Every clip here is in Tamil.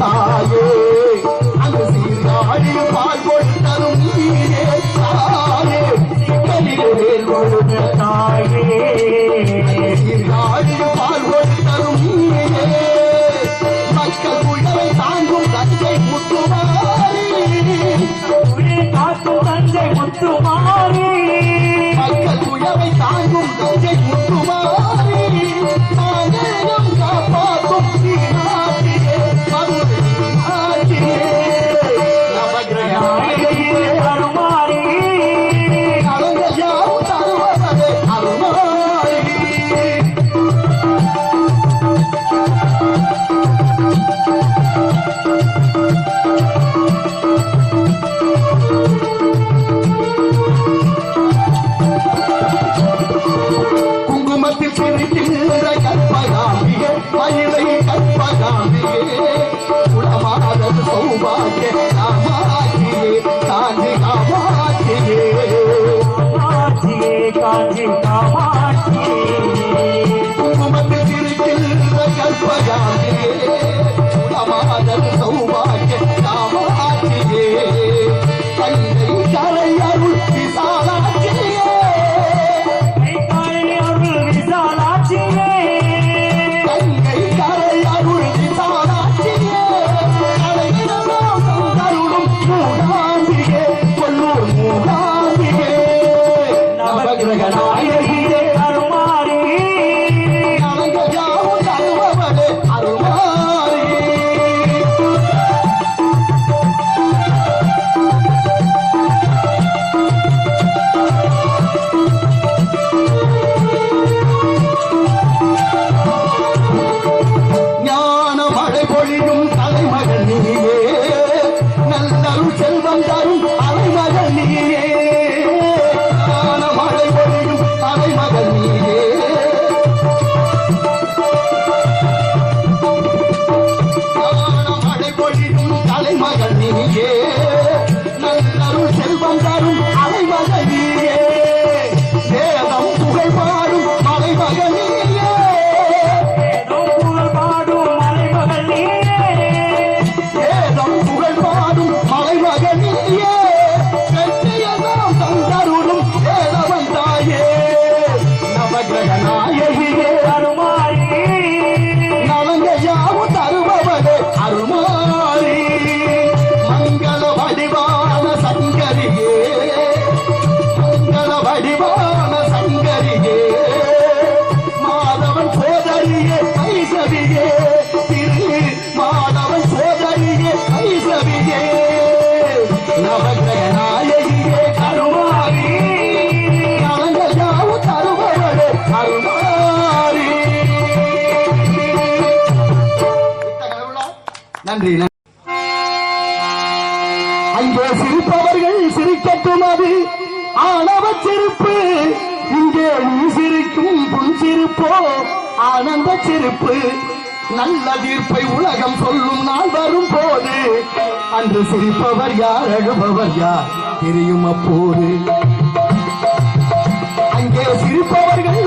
தாயே. அந்த சீர்காழி பால் கொடுத்தரும் நீரே தாயே. சிக்கலிலே கொடுத்த தாயே. சீர்காழி பால் கொடுத்தரும் நீரே. மக்கள் குழவை தாங்கும் தந்தை முத்துமாரி காத்து தந்தை முத்துமாரி Thank you. நன்றி அங்கே சிரிப்பவர்கள் சிரிக்கட்டும் அது ஆணவ சிரிப்பு இங்கே சிரிக்கும் புன் ஆனந்த சிரிப்பு. நல்ல தீர்ப்பை உலகம் சொல்லும் நாள் வரும் போது அன்று சிரிப்பவர் யார் அழுபவர் யார் தெரியும் அப்போது. அங்கே சிரிப்பவர்கள்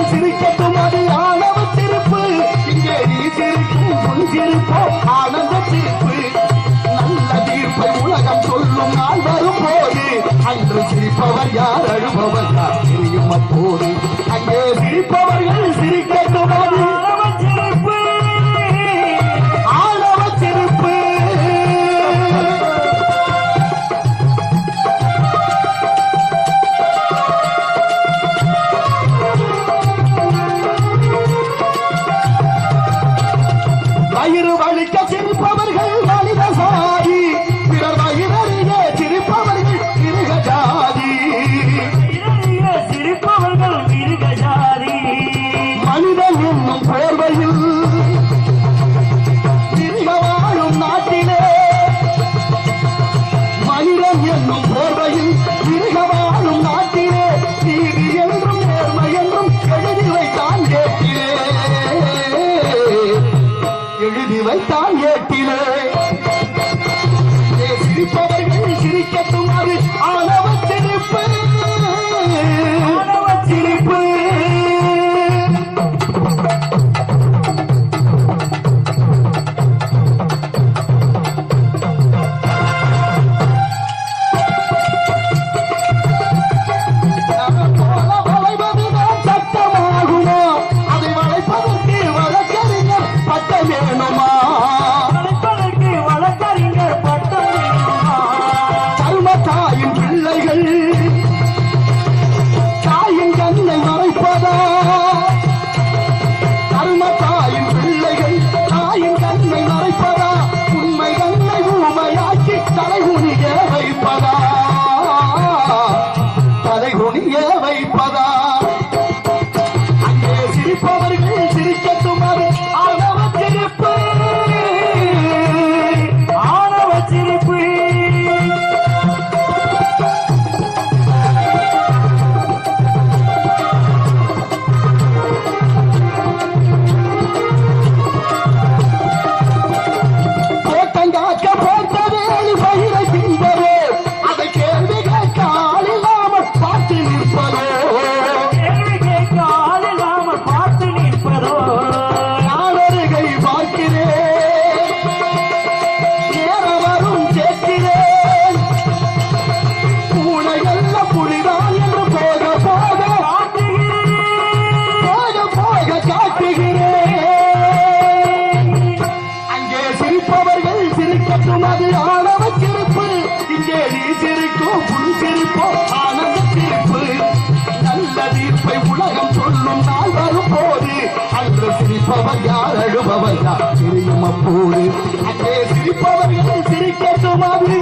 சிரிப்பவர் சிரியும் அப்போது. அங்கே சிரிப்பவர் சிரிக்க சுமாதி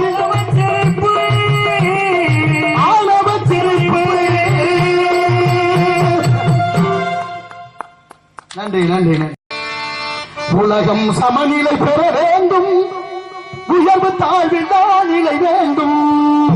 உலகம் சமநிலை பெற வேண்டும். உயர்வு தாழ்வு நிலை வேண்டும்.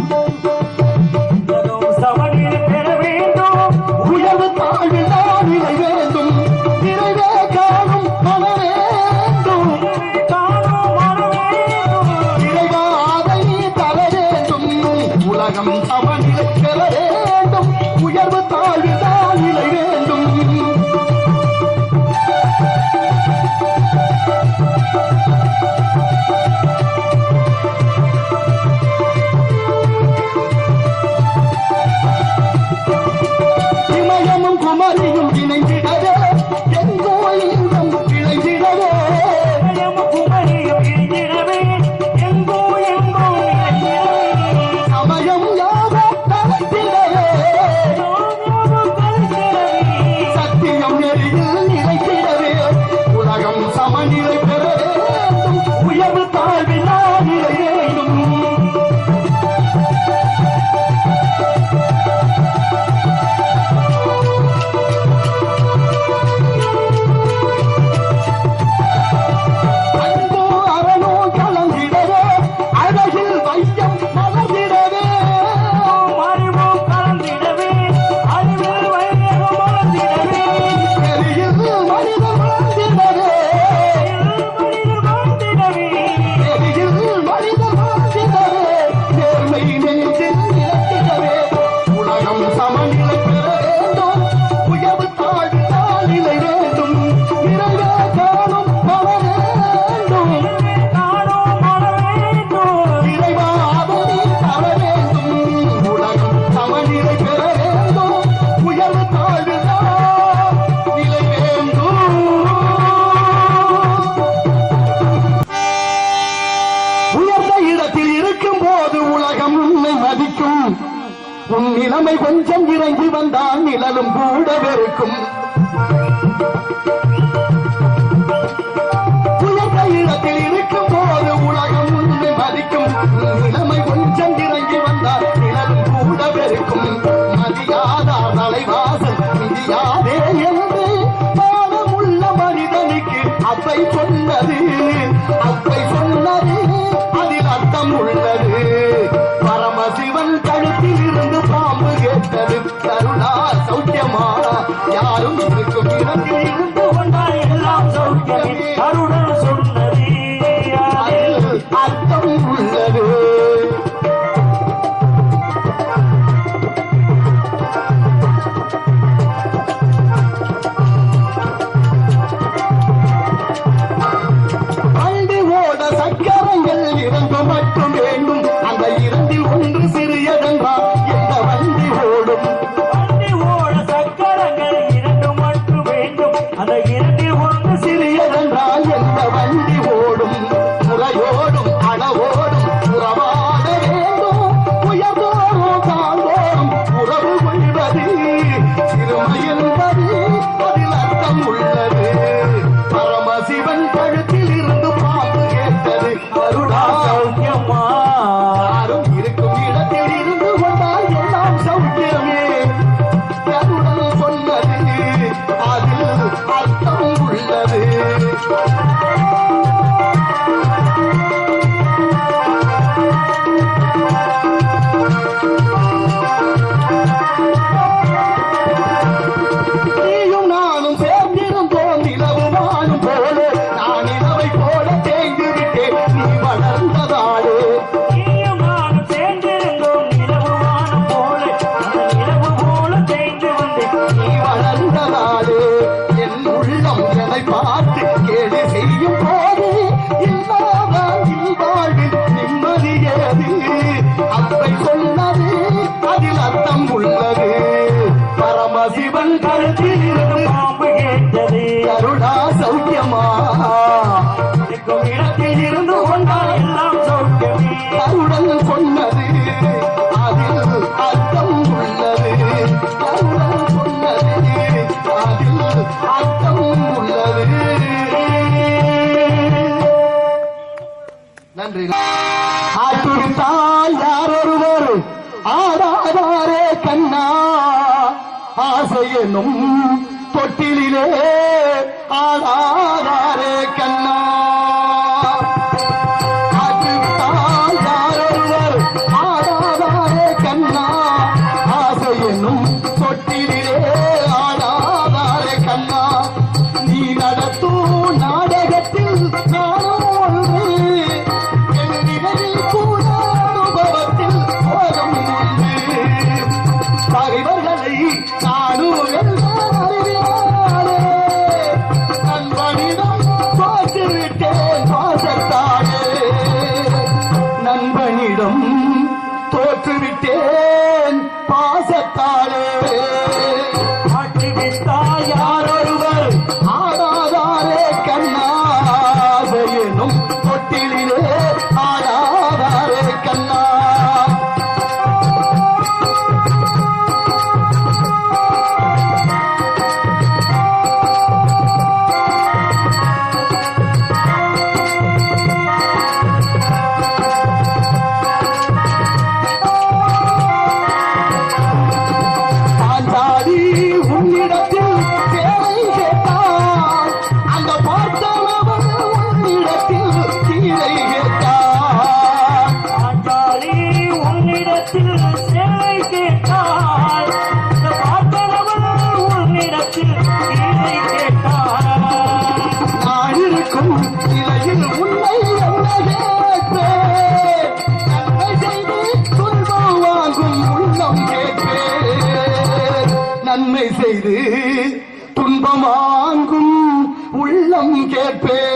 Yeah. ஆசை செய்து துன்பமாங்கும் உள்ளம் கேட்பேன்.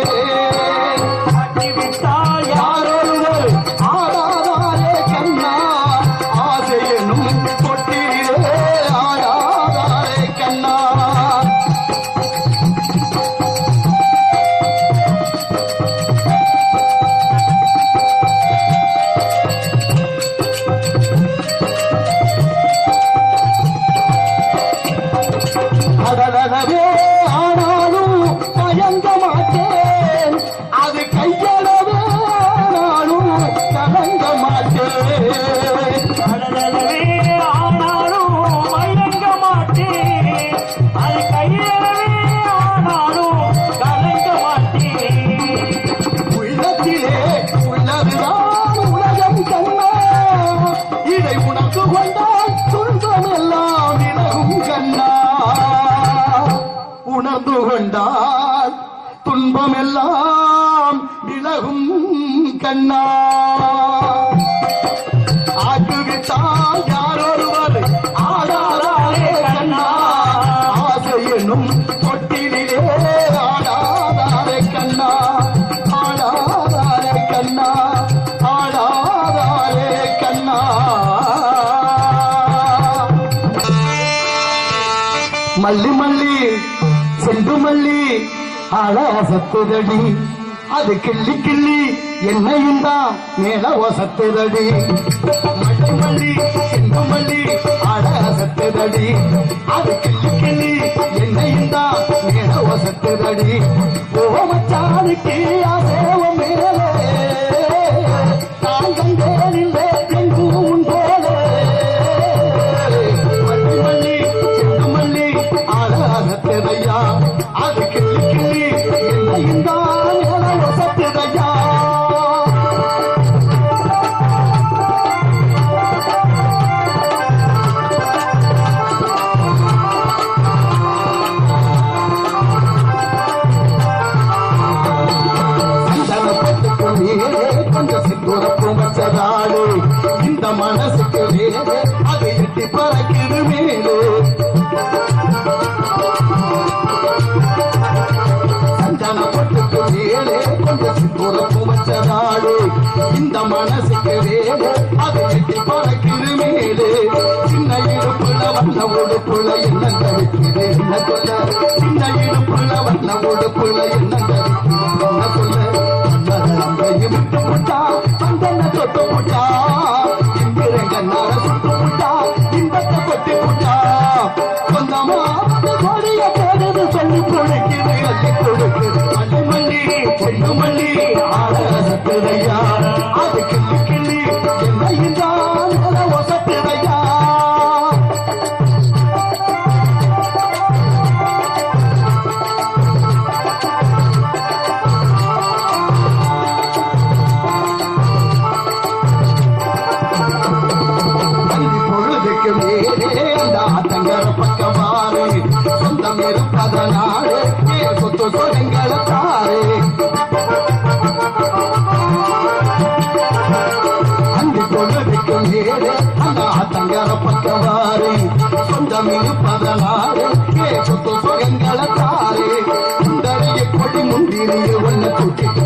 கண்ணா ஆட்டுவிட்டால் யாரொருவர் ஆடாதாரே கண்ணா ஆசை என்னும் தொட்டிலே ஆடாதாரே கண்ணா. ஆடாதாரே கண்ணா. ஆடாதாரே கண்ணா. மல்லி மல்லி செண்டு மல்லி அழ சத்துதடி அது கிள்ளி கிள்ளி. என்னையும் தான் மேல ஒசத்துதடி மல்லி மல்லி செண்டு மல்லி அழ சத்துதடி அது கிள்ளி கிள்ளி என்னையும் தான் மேல ஒசத்துதடி ஓ மச்சானுக்கு கொஞ்சம் சிந்துரப்பு வச்சதாடு இந்த மனசுக்கு மேலே அது எட்டி பறக்குது மேலே. சின்ன இடுப்புல வண்ண உடுப்புல என்ன தவிக்குது என்ன சொல்ல? சின்ன இடுப்புல வண்ண உடுப்புல என்ன தவிக்குது என்ன சொல்ல? நம்பையும் விட்டு போட்டா அங்கன தொட்டு போட்டா இந்திரங்க நார சுட்டு போட்டா இன்பத்தை கொட்டி போட்டா. சொந்தமா வந்து கொடிய போடுது சொல்லி கொடுக்குது அள்ளி கொடுக்குது. மல்லி மல்லி எட்டு மணி ஆட சத்துறையா சொத்து சொருங்க பகவாரே சொந்தமிழ் பதலாரே கே புத்து சுகங்கள தாரே குண்டலிய கொடி முந்திரிய ஒன்ன தூக்கிட்டு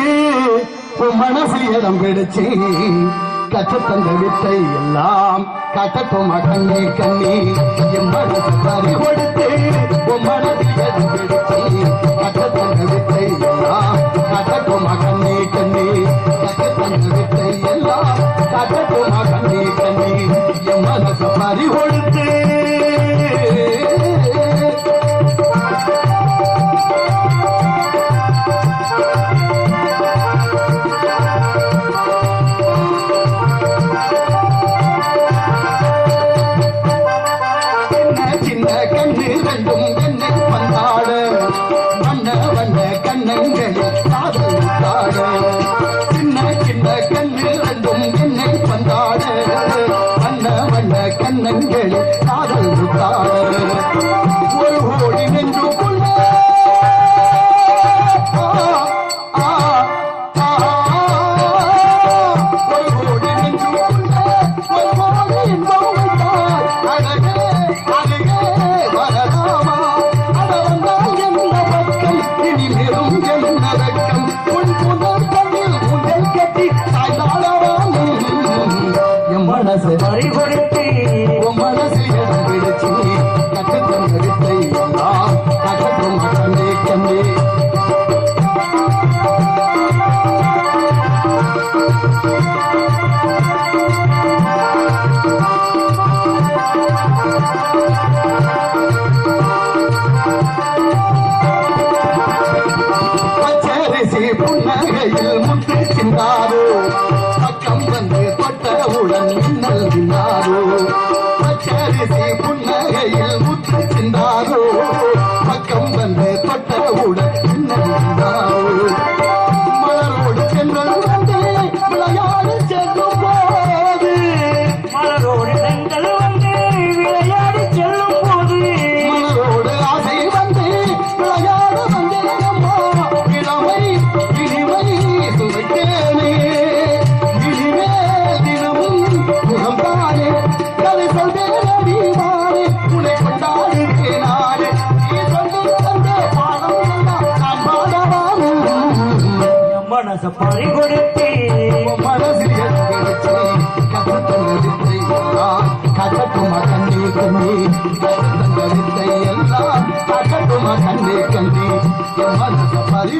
நேரம் விடுச்சு கற்று தந்த வித்தை எல்லாம் கட்டட்டும் கண்ணே. கண்ணி எம்மனது பறி கொடுத்து உம்மனது விடுச்சு கற்று தந்த வித்தை எல்லாம் கட்டட்டும் கண்ணே கண்ணி. கற்று தந்த வித்தை எல்லாம் கட்டட்டும் கண்ணே. கண்ணி எம்மனது பறி اُ کَم جي حال ڀري